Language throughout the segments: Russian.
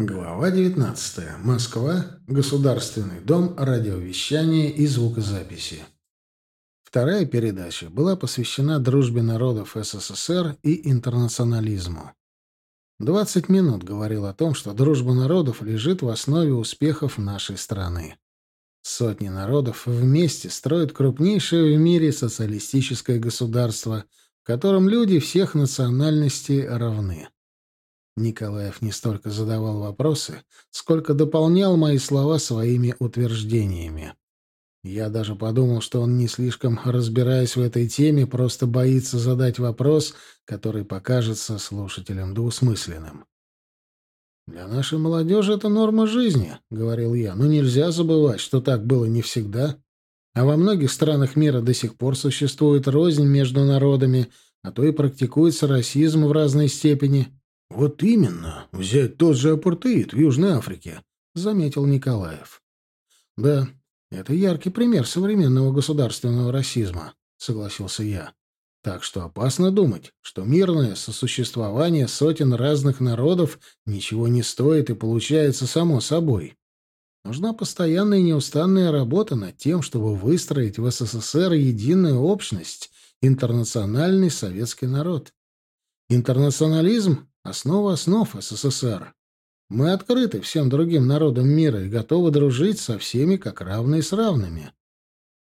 Глава 19. Москва. Государственный дом радиовещания и звукозаписи. Вторая передача была посвящена дружбе народов СССР и интернационализму. 20 минут говорил о том, что дружба народов лежит в основе успехов нашей страны. Сотни народов вместе строят крупнейшее в мире социалистическое государство, в котором люди всех национальностей равны. Николаев не столько задавал вопросы, сколько дополнял мои слова своими утверждениями. Я даже подумал, что он, не слишком разбираясь в этой теме, просто боится задать вопрос, который покажется слушателям двусмысленным. «Для нашей молодежи это норма жизни», — говорил я, — «но нельзя забывать, что так было не всегда. А во многих странах мира до сих пор существует рознь между народами, а то и практикуется расизм в разной степени». «Вот именно. Взять тот же апартеид в Южной Африке», — заметил Николаев. «Да, это яркий пример современного государственного расизма», — согласился я. «Так что опасно думать, что мирное сосуществование сотен разных народов ничего не стоит и получается само собой. Нужна постоянная и неустанная работа над тем, чтобы выстроить в СССР единую общность, интернациональный советский народ. Интернационализм Основа основ СССР. Мы открыты всем другим народам мира и готовы дружить со всеми как равные с равными.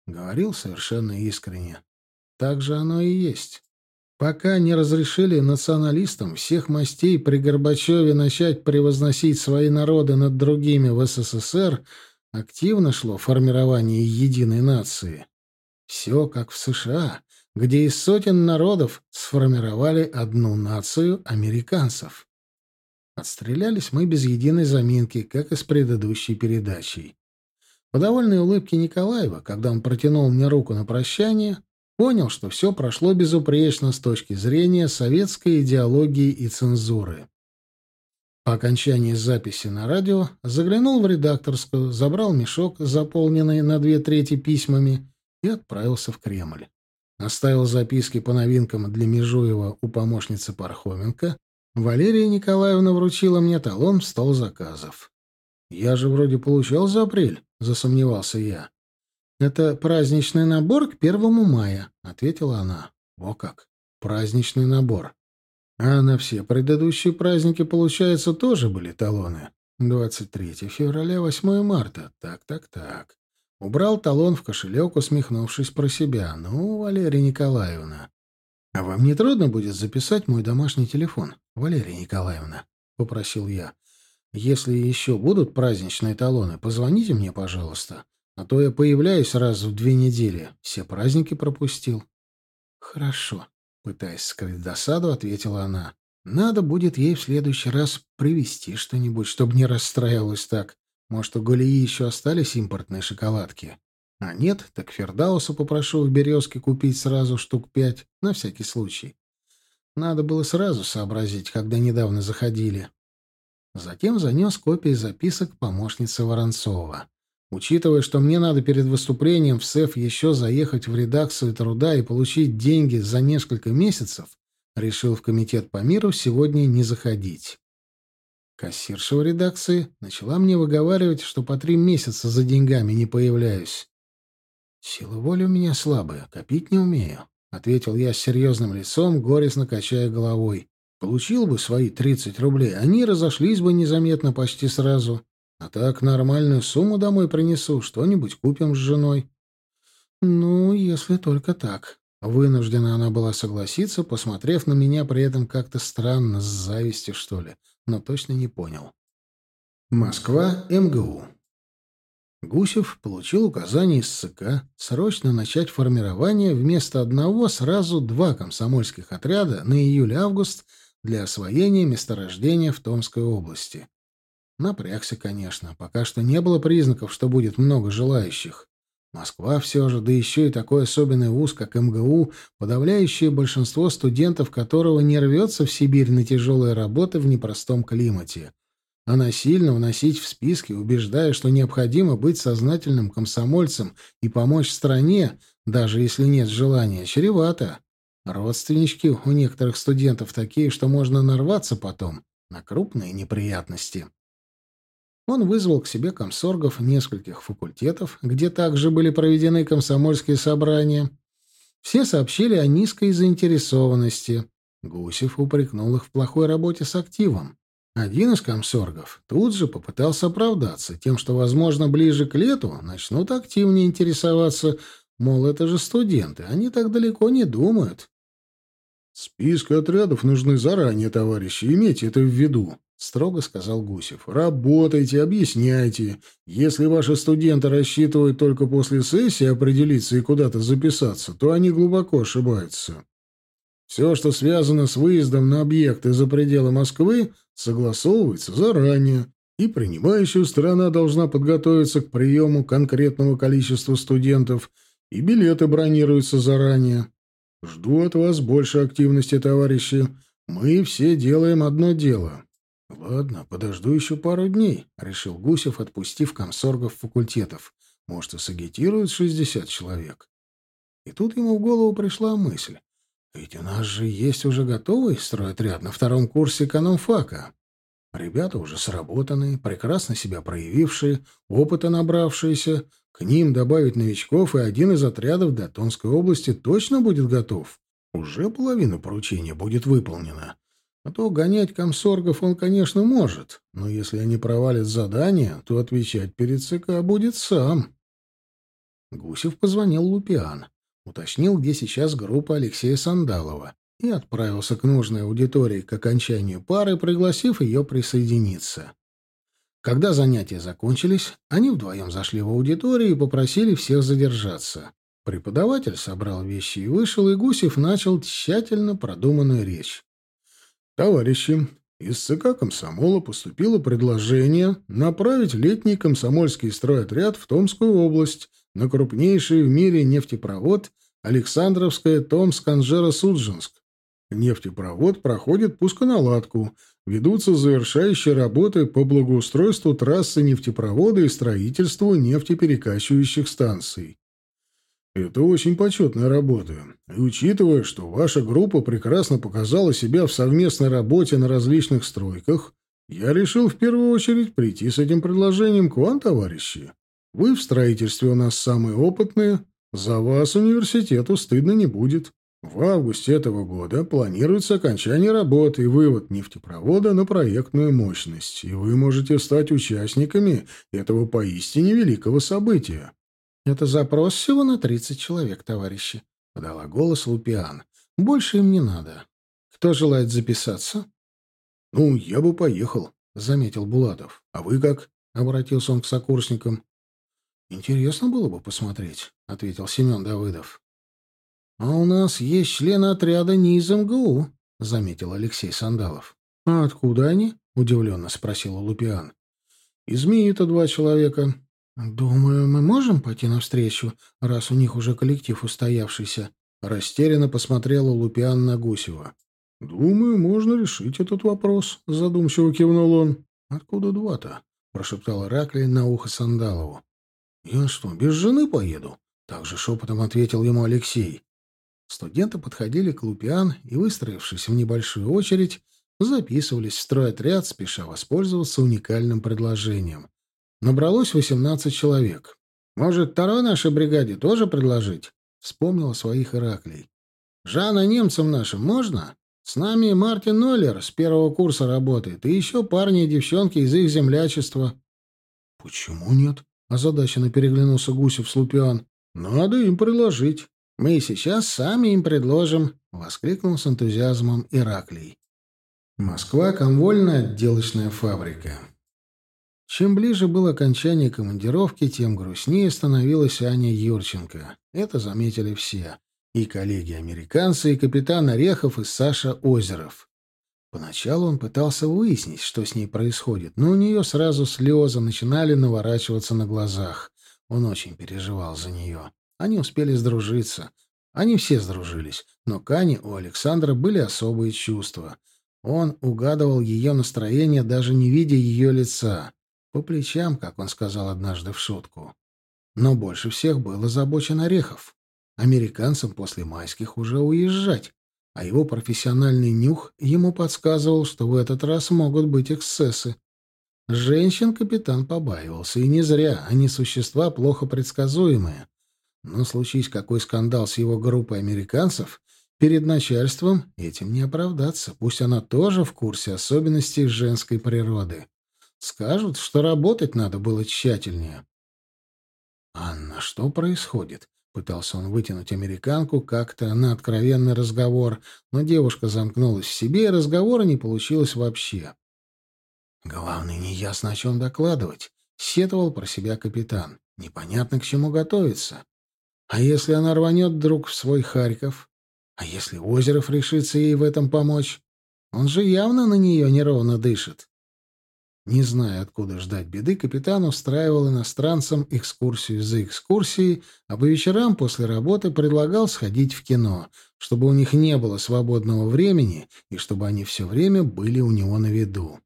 Говорил совершенно искренне. Так же оно и есть. Пока не разрешили националистам всех мастей при Горбачеве начать превозносить свои народы над другими в СССР, активно шло формирование единой нации. Все как в США, где из сотен народов сформировали одну нацию американцев. Отстрелялись мы без единой заминки, как и с предыдущей передачей. По довольной улыбке Николаева, когда он протянул мне руку на прощание, понял, что все прошло безупречно с точки зрения советской идеологии и цензуры. По окончании записи на радио заглянул в редакторскую, забрал мешок, заполненный на две трети письмами, и отправился в Кремль. Оставил записки по новинкам для Межуева у помощницы Пархоменко. Валерия Николаевна вручила мне талон в стол заказов. «Я же вроде получал за апрель», — засомневался я. «Это праздничный набор к первому мая», — ответила она. «О как! Праздничный набор. А на все предыдущие праздники, получается, тоже были талоны. 23 февраля, 8 марта. Так-так-так. Убрал талон в кошелек, усмехнувшись про себя. «Ну, Валерия Николаевна, а вам не трудно будет записать мой домашний телефон, Валерия Николаевна?» — попросил я. «Если еще будут праздничные талоны, позвоните мне, пожалуйста, а то я появляюсь раз в две недели. Все праздники пропустил». «Хорошо», — пытаясь скрыть досаду, ответила она. «Надо будет ей в следующий раз привезти что-нибудь, чтобы не расстраивалась так. Может, у Галии еще остались импортные шоколадки? А нет, так Фердаусу попрошу в «Березке» купить сразу штук пять, на всякий случай. Надо было сразу сообразить, когда недавно заходили. Затем занес копии записок помощницы Воронцова. Учитывая, что мне надо перед выступлением в СЭФ еще заехать в редакцию труда и получить деньги за несколько месяцев, решил в комитет по миру сегодня не заходить. Кассирша в редакции начала мне выговаривать, что по три месяца за деньгами не появляюсь. «Сила воли у меня слабая, копить не умею», — ответил я с серьезным лицом, горестно качая головой. «Получил бы свои тридцать рублей, они разошлись бы незаметно почти сразу. А так нормальную сумму домой принесу, что-нибудь купим с женой». «Ну, если только так». Вынуждена она была согласиться, посмотрев на меня при этом как-то странно, с завистью, что ли но точно не понял. Москва, МГУ. Гусев получил указание из ЦК срочно начать формирование вместо одного сразу два комсомольских отряда на июль-август для освоения месторождения в Томской области. Напрягся, конечно, пока что не было признаков, что будет много желающих. Москва все же, да еще и такой особенный вуз, как МГУ, подавляющее большинство студентов которого не рвется в Сибирь на тяжелые работы в непростом климате. А насильно вносить в списки, убеждая, что необходимо быть сознательным комсомольцем и помочь стране, даже если нет желания, чревато. Родственнички у некоторых студентов такие, что можно нарваться потом на крупные неприятности. Он вызвал к себе комсоргов нескольких факультетов, где также были проведены комсомольские собрания. Все сообщили о низкой заинтересованности. Гусев упрекнул их в плохой работе с активом. Один из комсоргов тут же попытался оправдаться тем, что, возможно, ближе к лету начнут активнее интересоваться, мол, это же студенты, они так далеко не думают. «Списки отрядов нужны заранее, товарищи, имейте это в виду», — строго сказал Гусев. «Работайте, объясняйте. Если ваши студенты рассчитывают только после сессии определиться и куда-то записаться, то они глубоко ошибаются. Все, что связано с выездом на объекты за пределы Москвы, согласовывается заранее, и принимающая сторона должна подготовиться к приему конкретного количества студентов, и билеты бронируются заранее. Жду от вас больше активности, товарищи. Мы все делаем одно дело. Ладно, подожду еще пару дней, решил Гусев, отпустив комсоргов факультетов. Может, и сагитируют шестьдесят человек. И тут ему в голову пришла мысль. Ведь у нас же есть уже готовый стройотряд на втором курсе экономфака. Ребята уже сработанные, прекрасно себя проявившие, опыта набравшиеся. К ним добавить новичков, и один из отрядов до Тонской области точно будет готов. Уже половина поручения будет выполнена. А то гонять комсоргов он, конечно, может, но если они провалят задание, то отвечать перед ЦК будет сам. Гусев позвонил Лупиан уточнил, где сейчас группа Алексея Сандалова, и отправился к нужной аудитории к окончанию пары, пригласив ее присоединиться. Когда занятия закончились, они вдвоем зашли в аудиторию и попросили всех задержаться. Преподаватель собрал вещи и вышел, и Гусев начал тщательно продуманную речь. «Товарищи, из ЦК комсомола поступило предложение направить летний комсомольский стройотряд в Томскую область на крупнейший в мире нефтепровод Александровская Томск-Анжеро-Судженск. Нефтепровод проходит пусконаладку, ведутся завершающие работы по благоустройству трассы нефтепровода и строительству нефтеперекачивающих станций. Это очень почетная работа. И учитывая, что ваша группа прекрасно показала себя в совместной работе на различных стройках, я решил в первую очередь прийти с этим предложением к вам, товарищи. Вы в строительстве у нас самые опытные, за вас университету стыдно не будет. В августе этого года планируется окончание работы и вывод нефтепровода на проектную мощность, и вы можете стать участниками этого поистине великого события. Это запрос всего на 30 человек, товарищи, подала голос Лупиан. Больше им не надо. Кто желает записаться? Ну, я бы поехал, заметил Булатов. А вы как? обратился он к сокурсникам. Интересно было бы посмотреть, ответил Семен Давыдов. А у нас есть члены отряда НИЗ МГУ, заметил Алексей Сандалов. А откуда они? удивленно спросил Лупиан. Из МИИТа два человека. Думаю, мы можем пойти навстречу, раз у них уже коллектив устоявшийся. Растерянно посмотрела Лупиан на Гусева. «Думаю, можно решить этот вопрос», — задумчиво кивнул он. «Откуда два-то?» — прошептал Ираклий на ухо Сандалову. «Я что, без жены поеду?» — также шепотом ответил ему Алексей. Студенты подходили к Лупиан и, выстроившись в небольшую очередь, записывались в стройотряд, спеша воспользоваться уникальным предложением. Набралось восемнадцать человек. «Может, второй нашей бригаде тоже предложить?» — вспомнил о своих Ираклей. «Жанна немцам нашим можно? С нами Мартин Ноллер с первого курса работает, и еще парни и девчонки из их землячества». «Почему нет?» Озадаченно переглянулся Гусев с Лупиан. «Надо им предложить». «Мы сейчас сами им предложим», — воскликнул с энтузиазмом Ираклий. Москва, комвольная отделочная фабрика. Чем ближе было окончание командировки, тем грустнее становилась Аня Юрченко. Это заметили все. И коллеги-американцы, и капитан Орехов, и Саша Озеров. Поначалу он пытался выяснить, что с ней происходит, но у нее сразу слезы начинали наворачиваться на глазах. Он очень переживал за нее. Они успели сдружиться. Они все сдружились, но к Ане у Александра были особые чувства. Он угадывал ее настроение, даже не видя ее лица. По плечам, как он сказал однажды в шутку. Но больше всех был озабочен Орехов. Американцам после майских уже уезжать а его профессиональный нюх ему подсказывал, что в этот раз могут быть эксцессы. Женщин капитан побаивался, и не зря, они существа плохо предсказуемые. Но случись какой скандал с его группой американцев, перед начальством этим не оправдаться, пусть она тоже в курсе особенностей женской природы. Скажут, что работать надо было тщательнее. «Анна, что происходит?» Пытался он вытянуть американку как-то на откровенный разговор, но девушка замкнулась в себе, и разговора не получилось вообще. Главное, неясно, о чем докладывать. Сетовал про себя капитан. Непонятно, к чему готовиться. А если она рванет вдруг в свой Харьков? А если Озеров решится ей в этом помочь? Он же явно на нее неровно дышит. Не зная, откуда ждать беды, капитан устраивал иностранцам экскурсию за экскурсией, а по вечерам после работы предлагал сходить в кино, чтобы у них не было свободного времени и чтобы они все время были у него на виду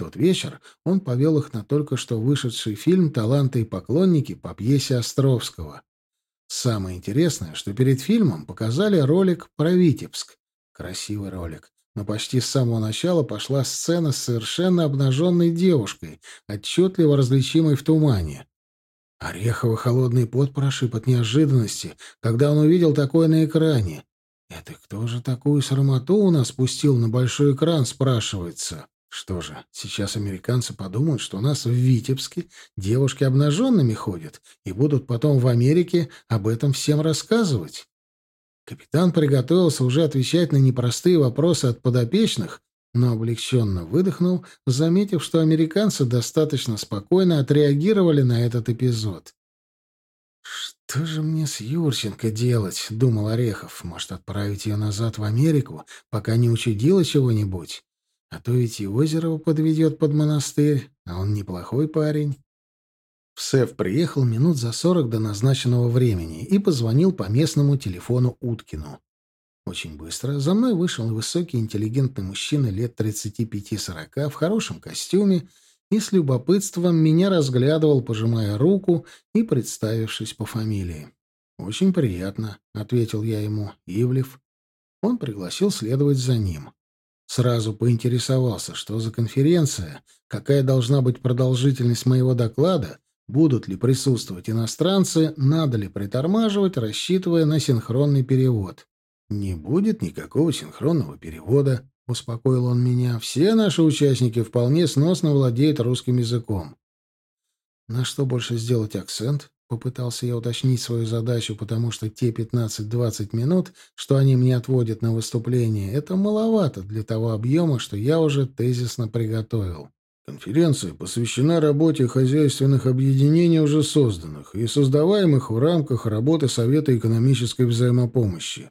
тот вечер он повел их на только что вышедший фильм «Таланты и поклонники» по пьесе Островского. Самое интересное, что перед фильмом показали ролик про Витебск. Красивый ролик. Но почти с самого начала пошла сцена с совершенно обнаженной девушкой, отчетливо различимой в тумане. Ореховый холодный пот прошиб от неожиданности, когда он увидел такое на экране. «Это кто же такую срамоту у нас пустил на большой экран?» — спрашивается. Что же, сейчас американцы подумают, что у нас в Витебске девушки обнаженными ходят и будут потом в Америке об этом всем рассказывать. Капитан приготовился уже отвечать на непростые вопросы от подопечных, но облегченно выдохнул, заметив, что американцы достаточно спокойно отреагировали на этот эпизод. «Что же мне с Юрченко делать?» — думал Орехов. «Может, отправить ее назад в Америку, пока не учудила чего-нибудь?» А то ведь и Озерова подведет под монастырь, а он неплохой парень. Всев приехал минут за сорок до назначенного времени и позвонил по местному телефону Уткину. Очень быстро за мной вышел высокий интеллигентный мужчина лет 35-40 в хорошем костюме и с любопытством меня разглядывал, пожимая руку и представившись по фамилии. «Очень приятно», — ответил я ему, — «Ивлев». Он пригласил следовать за ним. Сразу поинтересовался, что за конференция, какая должна быть продолжительность моего доклада, будут ли присутствовать иностранцы, надо ли притормаживать, рассчитывая на синхронный перевод. «Не будет никакого синхронного перевода», — успокоил он меня. «Все наши участники вполне сносно владеют русским языком». На что больше сделать акцент? Попытался я уточнить свою задачу, потому что те 15-20 минут, что они мне отводят на выступление, это маловато для того объема, что я уже тезисно приготовил. Конференция посвящена работе хозяйственных объединений, уже созданных и создаваемых в рамках работы Совета экономической взаимопомощи.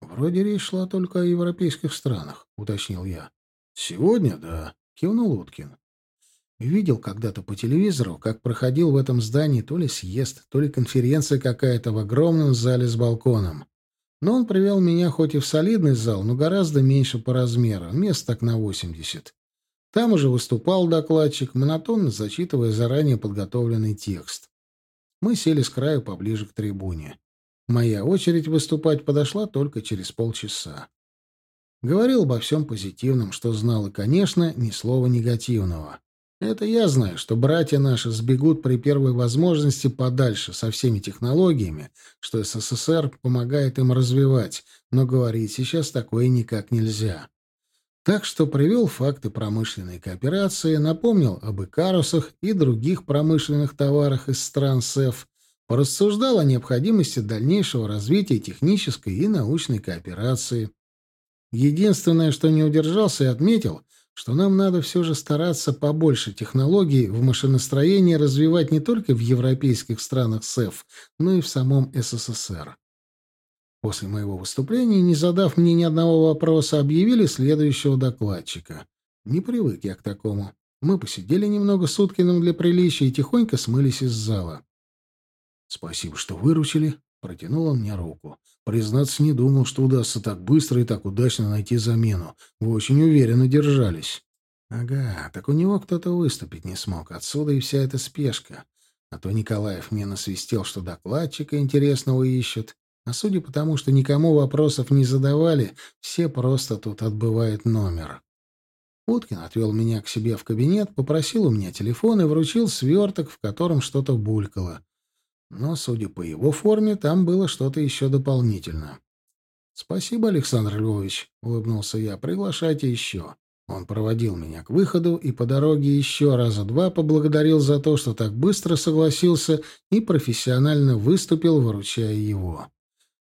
«Вроде речь шла только о европейских странах», — уточнил я. «Сегодня, да», — кивнул Уткин. Видел когда-то по телевизору, как проходил в этом здании то ли съезд, то ли конференция какая-то в огромном зале с балконом. Но он привел меня хоть и в солидный зал, но гораздо меньше по размеру, мест так на 80. Там уже выступал докладчик, монотонно зачитывая заранее подготовленный текст. Мы сели с краю поближе к трибуне. Моя очередь выступать подошла только через полчаса. Говорил обо всем позитивном, что знал, и, конечно, ни слова негативного. Это я знаю, что братья наши сбегут при первой возможности подальше со всеми технологиями, что СССР помогает им развивать, но говорить сейчас такое никак нельзя. Так что привел факты промышленной кооперации, напомнил об икарусах и других промышленных товарах из стран СЭФ, порассуждал о необходимости дальнейшего развития технической и научной кооперации. Единственное, что не удержался и отметил, что нам надо все же стараться побольше технологий в машиностроении развивать не только в европейских странах СЭФ, но и в самом СССР. После моего выступления, не задав мне ни одного вопроса, объявили следующего докладчика. Не привык я к такому. Мы посидели немного с Уткиным для приличия и тихонько смылись из зала. «Спасибо, что выручили», — протянул он мне руку. Признаться, не думал, что удастся так быстро и так удачно найти замену. Вы очень уверенно держались. Ага, так у него кто-то выступить не смог. Отсюда и вся эта спешка. А то Николаев мне насвистел, что докладчика интересного ищут. А судя по тому, что никому вопросов не задавали, все просто тут отбывают номер. Уткин отвел меня к себе в кабинет, попросил у меня телефон и вручил сверток, в котором что-то булькало. Но, судя по его форме, там было что-то еще дополнительно. «Спасибо, Александр Львович», — улыбнулся я. «Приглашайте еще». Он проводил меня к выходу и по дороге еще раза два поблагодарил за то, что так быстро согласился и профессионально выступил, выручая его.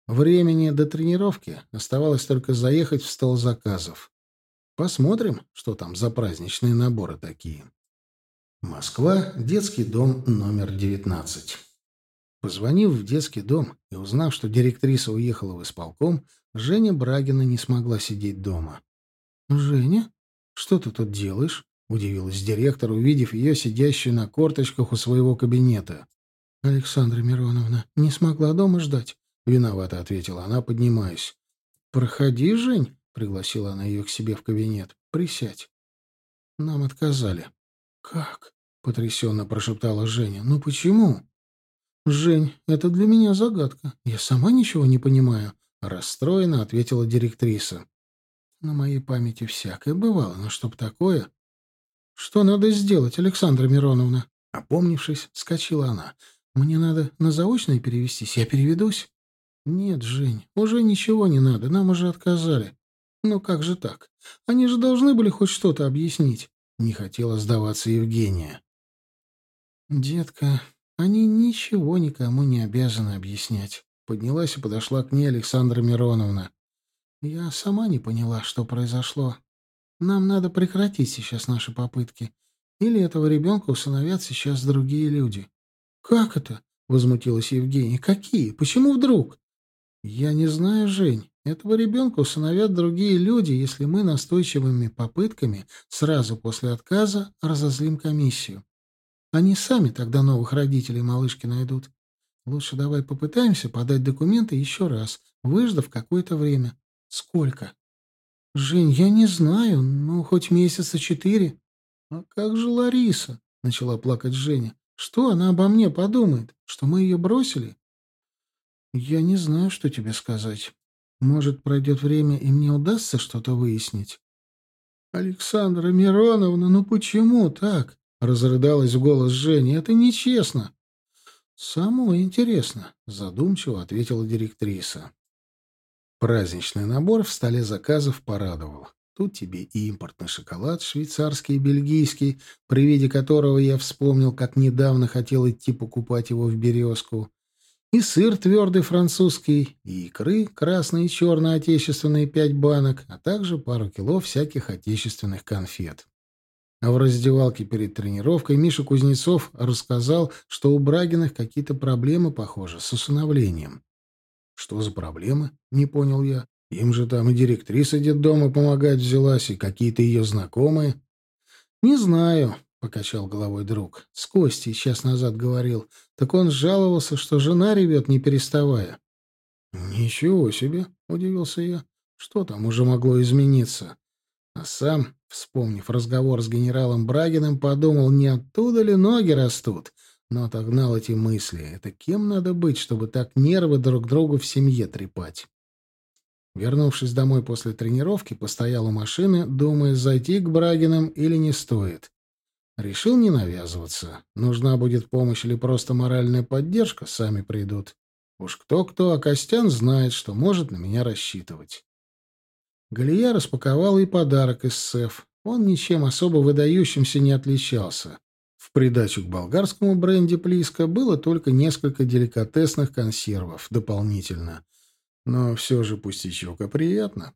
Времени до тренировки оставалось только заехать в стол заказов. Посмотрим, что там за праздничные наборы такие. Москва, детский дом номер 19. Позвонив в детский дом и узнав, что директриса уехала в исполком, Женя Брагина не смогла сидеть дома. «Женя, что ты тут делаешь?» — удивилась директор, увидев ее сидящую на корточках у своего кабинета. «Александра Мироновна не смогла дома ждать?» — виновато ответила она, поднимаясь. «Проходи, Жень», — пригласила она ее к себе в кабинет. «Присядь». «Нам отказали». «Как?» — потрясенно прошептала Женя. «Ну почему?» «Жень, это для меня загадка. Я сама ничего не понимаю», — расстроенно ответила директриса. «На моей памяти всякое бывало, но чтоб такое...» «Что надо сделать, Александра Мироновна?» Опомнившись, вскочила она. «Мне надо на заочное перевестись. Я переведусь?» «Нет, Жень, уже ничего не надо. Нам уже отказали. «Ну как же так? Они же должны были хоть что-то объяснить». Не хотела сдаваться Евгения. «Детка, они ничего никому не обязаны объяснять». Поднялась и подошла к ней Александра Мироновна. «Я сама не поняла, что произошло. Нам надо прекратить сейчас наши попытки. Или этого ребенка усыновят сейчас другие люди». «Как это?» — возмутилась Евгения. «Какие? Почему вдруг?» «Я не знаю, Жень. Этого ребенка усыновят другие люди, если мы настойчивыми попытками сразу после отказа разозлим комиссию. Они сами тогда новых родителей малышки найдут. Лучше давай попытаемся подать документы еще раз, выждав какое-то время. Сколько? Жень, я не знаю, ну, хоть месяца четыре. А как же Лариса? Начала плакать Женя. Что она обо мне подумает? Что мы ее бросили? Я не знаю, что тебе сказать. Может, пройдет время, и мне удастся что-то выяснить? «Александра Мироновна, ну почему так?» — разрыдалась в голос Жени. «Это нечестно». «Самое интересно», — задумчиво ответила директриса. Праздничный набор в столе заказов порадовал. Тут тебе и импортный шоколад, швейцарский и бельгийский, при виде которого я вспомнил, как недавно хотел идти покупать его в «Березку», и сыр твердый французский, и икры красные и черные отечественные пять банок, а также пару кило всяких отечественных конфет. А в раздевалке перед тренировкой Миша Кузнецов рассказал, что у Брагиных какие-то проблемы, похоже, с усыновлением. «Что за проблемы?» — не понял я. «Им же там и директриса детдома помогать взялась, и какие-то ее знакомые». «Не знаю покачал головой друг. С Костей час назад говорил. Так он жаловался, что жена ревет, не переставая. Ничего себе, удивился я. Что там уже могло измениться? А сам, вспомнив разговор с генералом Брагиным, подумал, не оттуда ли ноги растут, но отогнал эти мысли. Это кем надо быть, чтобы так нервы друг другу в семье трепать? Вернувшись домой после тренировки, постоял у машины, думая, зайти к Брагиным или не стоит. Решил не навязываться. Нужна будет помощь или просто моральная поддержка, сами придут. Уж кто-кто, а Костян знает, что может на меня рассчитывать. Галия распаковала и подарок из СЭФ. Он ничем особо выдающимся не отличался. В придачу к болгарскому бренде Плиска было только несколько деликатесных консервов дополнительно. Но все же пустячок, а приятно.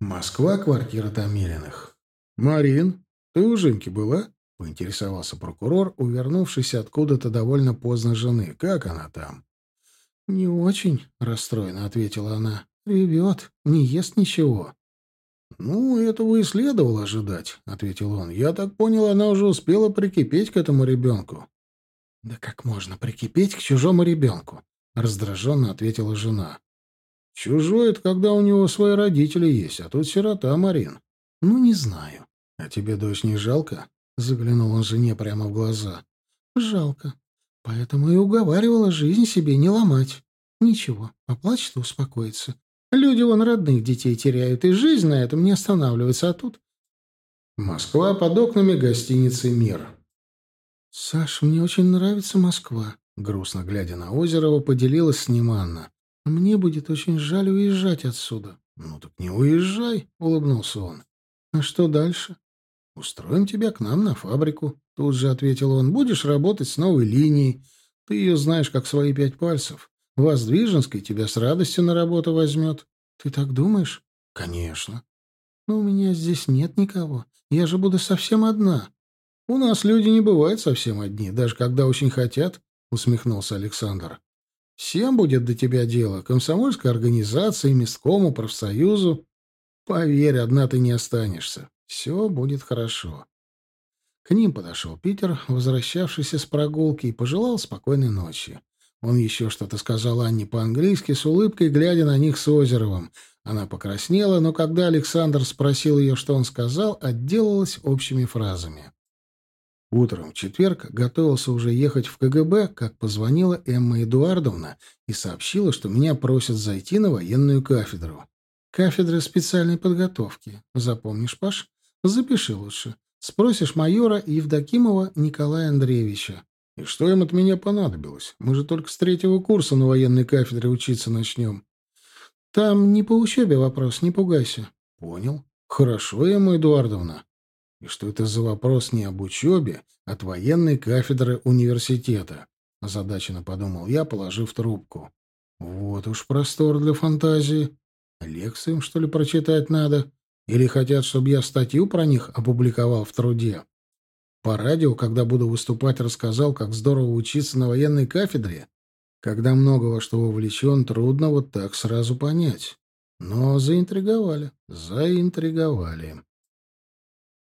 Москва, квартира Томилиных. «Марин, ты у Женьки была?» Поинтересовался прокурор, увернувшись откуда-то довольно поздно жены. «Как она там?» «Не очень», — расстроенно ответила она. «Ревет, не ест ничего». «Ну, этого и следовало ожидать», — ответил он. «Я так понял, она уже успела прикипеть к этому ребенку». «Да как можно прикипеть к чужому ребенку?» — раздраженно ответила жена. «Чужой — это когда у него свои родители есть, а тут сирота, Марин». «Ну, не знаю». «А тебе дочь не жалко?» Заглянул он жене прямо в глаза. Жалко. Поэтому и уговаривала жизнь себе не ломать. Ничего, поплачет и успокоится. Люди вон родных детей теряют, и жизнь на этом не останавливается, а тут... Москва под окнами гостиницы «Мир». «Саш, мне очень нравится Москва», — грустно глядя на Озерова, поделилась с ним Анна. «Мне будет очень жаль уезжать отсюда». «Ну так не уезжай», — улыбнулся он. «А что дальше?» «Устроим тебя к нам на фабрику», — тут же ответил он. «Будешь работать с новой линией. Ты ее знаешь, как свои пять пальцев. Воздвиженский тебя с радостью на работу возьмет». «Ты так думаешь?» «Конечно». «Но у меня здесь нет никого. Я же буду совсем одна». «У нас люди не бывают совсем одни, даже когда очень хотят», — усмехнулся Александр. «Всем будет до тебя дело. Комсомольской организации, месткому, профсоюзу. Поверь, одна ты не останешься. Все будет хорошо». К ним подошел Питер, возвращавшийся с прогулки, и пожелал спокойной ночи. Он еще что-то сказал Анне по-английски, с улыбкой глядя на них с Озеровым. Она покраснела, но когда Александр спросил ее, что он сказал, отделалась общими фразами. Утром в четверг готовился уже ехать в КГБ, как позвонила Эмма Эдуардовна и сообщила, что меня просят зайти на военную кафедру. Кафедра специальной подготовки. Запомнишь, Паш? Запиши лучше. Спросишь майора Евдокимова Николая Андреевича. И что им от меня понадобилось? Мы же только с третьего курса на военной кафедре учиться начнем. Там не по учебе вопрос, не пугайся. Понял. Хорошо, Эмма Эдуардовна. И что это за вопрос не об учебе, а от военной кафедры университета? Озадаченно подумал я, положив трубку. Вот уж простор для фантазии. Лекции им, что ли, прочитать надо? Или хотят, чтобы я статью про них опубликовал в труде? По радио, когда буду выступать, рассказал, как здорово учиться на военной кафедре? Когда много во что вовлечен, трудно вот так сразу понять. Но заинтриговали, заинтриговали.